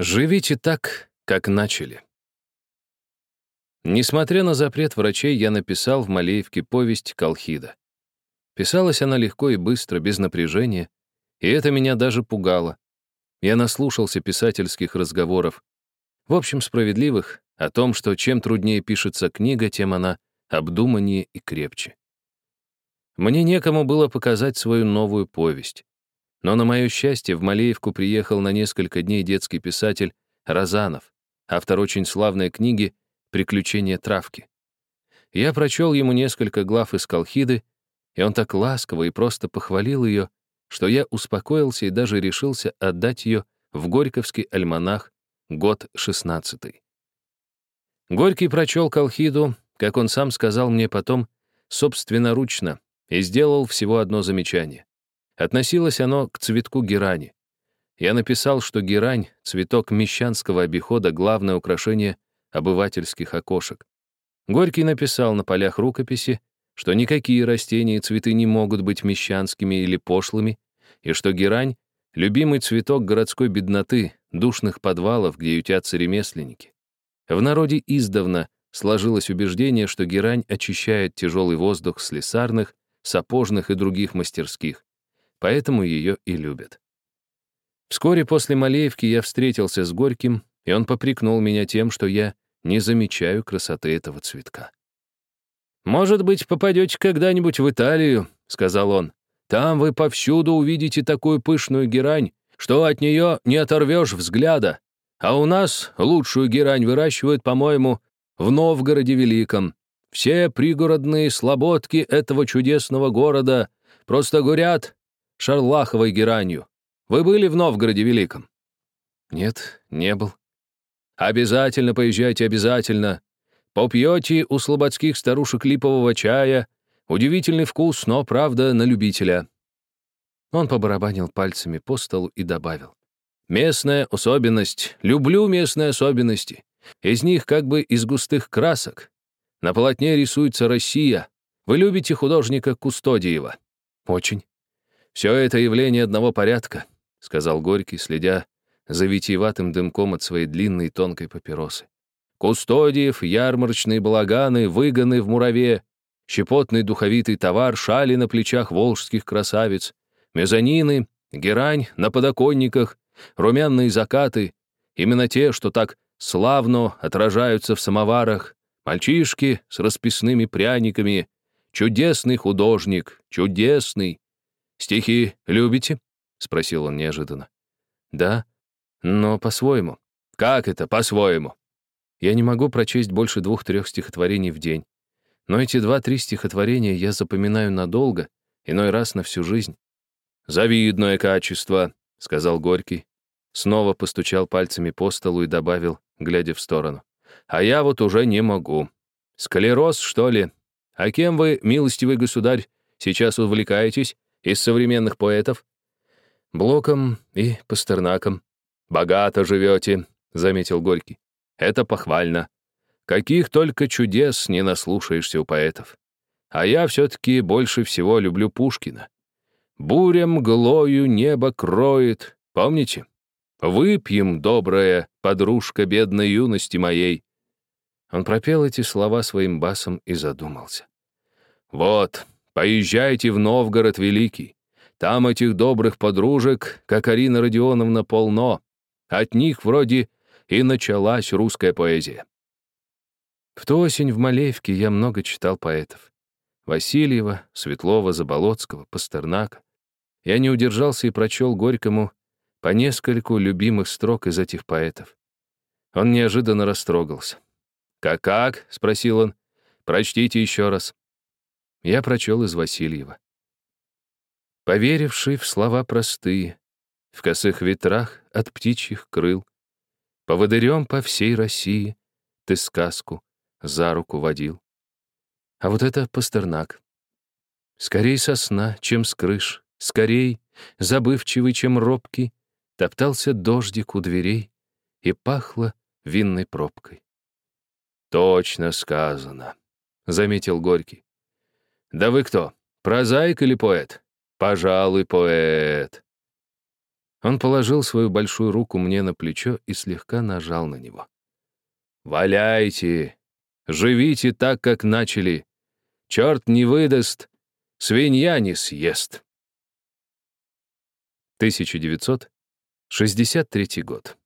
Живите так, как начали. Несмотря на запрет врачей, я написал в Малеевке повесть «Колхида». Писалась она легко и быстро, без напряжения, и это меня даже пугало. Я наслушался писательских разговоров, в общем, справедливых, о том, что чем труднее пишется книга, тем она обдуманнее и крепче. Мне некому было показать свою новую повесть. Но на мое счастье в Малеевку приехал на несколько дней детский писатель Розанов, автор очень славной книги «Приключения травки». Я прочел ему несколько глав из Колхиды, и он так ласково и просто похвалил ее, что я успокоился и даже решился отдать ее в Горьковский альманах, год шестнадцатый. Горький прочел Колхиду, как он сам сказал мне потом, собственноручно, и сделал всего одно замечание. Относилось оно к цветку герани. Я написал, что герань — цветок мещанского обихода, главное украшение обывательских окошек. Горький написал на полях рукописи, что никакие растения и цветы не могут быть мещанскими или пошлыми, и что герань — любимый цветок городской бедноты, душных подвалов, где ютятся ремесленники. В народе издавна сложилось убеждение, что герань очищает тяжелый воздух слесарных, сапожных и других мастерских поэтому ее и любят. Вскоре после Малеевки я встретился с Горьким, и он попрекнул меня тем, что я не замечаю красоты этого цветка. «Может быть, попадете когда-нибудь в Италию», — сказал он. «Там вы повсюду увидите такую пышную герань, что от нее не оторвешь взгляда. А у нас лучшую герань выращивают, по-моему, в Новгороде Великом. Все пригородные слободки этого чудесного города просто горят шарлаховой геранью. Вы были в Новгороде Великом?» «Нет, не был». «Обязательно поезжайте, обязательно. Попьете у слободских старушек липового чая. Удивительный вкус, но, правда, на любителя». Он побарабанил пальцами по столу и добавил. «Местная особенность. Люблю местные особенности. Из них как бы из густых красок. На полотне рисуется Россия. Вы любите художника Кустодиева?» «Очень». «Все это явление одного порядка», — сказал Горький, следя за витиеватым дымком от своей длинной тонкой папиросы. «Кустодиев, ярмарочные балаганы, выгоны в мураве, щепотный духовитый товар, шали на плечах волжских красавиц, мезонины, герань на подоконниках, румяные закаты, именно те, что так славно отражаются в самоварах, мальчишки с расписными пряниками, чудесный художник, чудесный, «Стихи любите?» — спросил он неожиданно. «Да, но по-своему». «Как это по-своему?» Я не могу прочесть больше двух-трех стихотворений в день. Но эти два-три стихотворения я запоминаю надолго, иной раз на всю жизнь. «Завидное качество», — сказал Горький. Снова постучал пальцами по столу и добавил, глядя в сторону. «А я вот уже не могу. Склероз, что ли? А кем вы, милостивый государь, сейчас увлекаетесь? Из современных поэтов? Блоком и Пастернаком. «Богато живете», — заметил Горький. «Это похвально. Каких только чудес не наслушаешься у поэтов. А я все-таки больше всего люблю Пушкина. Буря мглою небо кроет. Помните? Выпьем, добрая подружка бедной юности моей. Он пропел эти слова своим басом и задумался. Вот, Поезжайте в Новгород Великий. Там этих добрых подружек, как Арина Родионовна, полно. От них вроде и началась русская поэзия. В ту осень в Малеевке я много читал поэтов. Васильева, Светлова, Заболоцкого, Пастернака. Я не удержался и прочел Горькому по нескольку любимых строк из этих поэтов. Он неожиданно растрогался. «Как-как?» — спросил он. «Прочтите еще раз». Я прочел из Васильева. Поверивший в слова простые, В косых ветрах от птичьих крыл, Поводырем по всей России Ты сказку за руку водил. А вот это Пастернак. Скорей сосна, чем с крыш, Скорей, забывчивый, чем робкий, Топтался дождик у дверей И пахло винной пробкой. «Точно сказано», — заметил Горький. «Да вы кто, прозаик или поэт?» «Пожалуй, поэт». Он положил свою большую руку мне на плечо и слегка нажал на него. «Валяйте! Живите так, как начали! Черт не выдаст, свинья не съест!» 1963 год.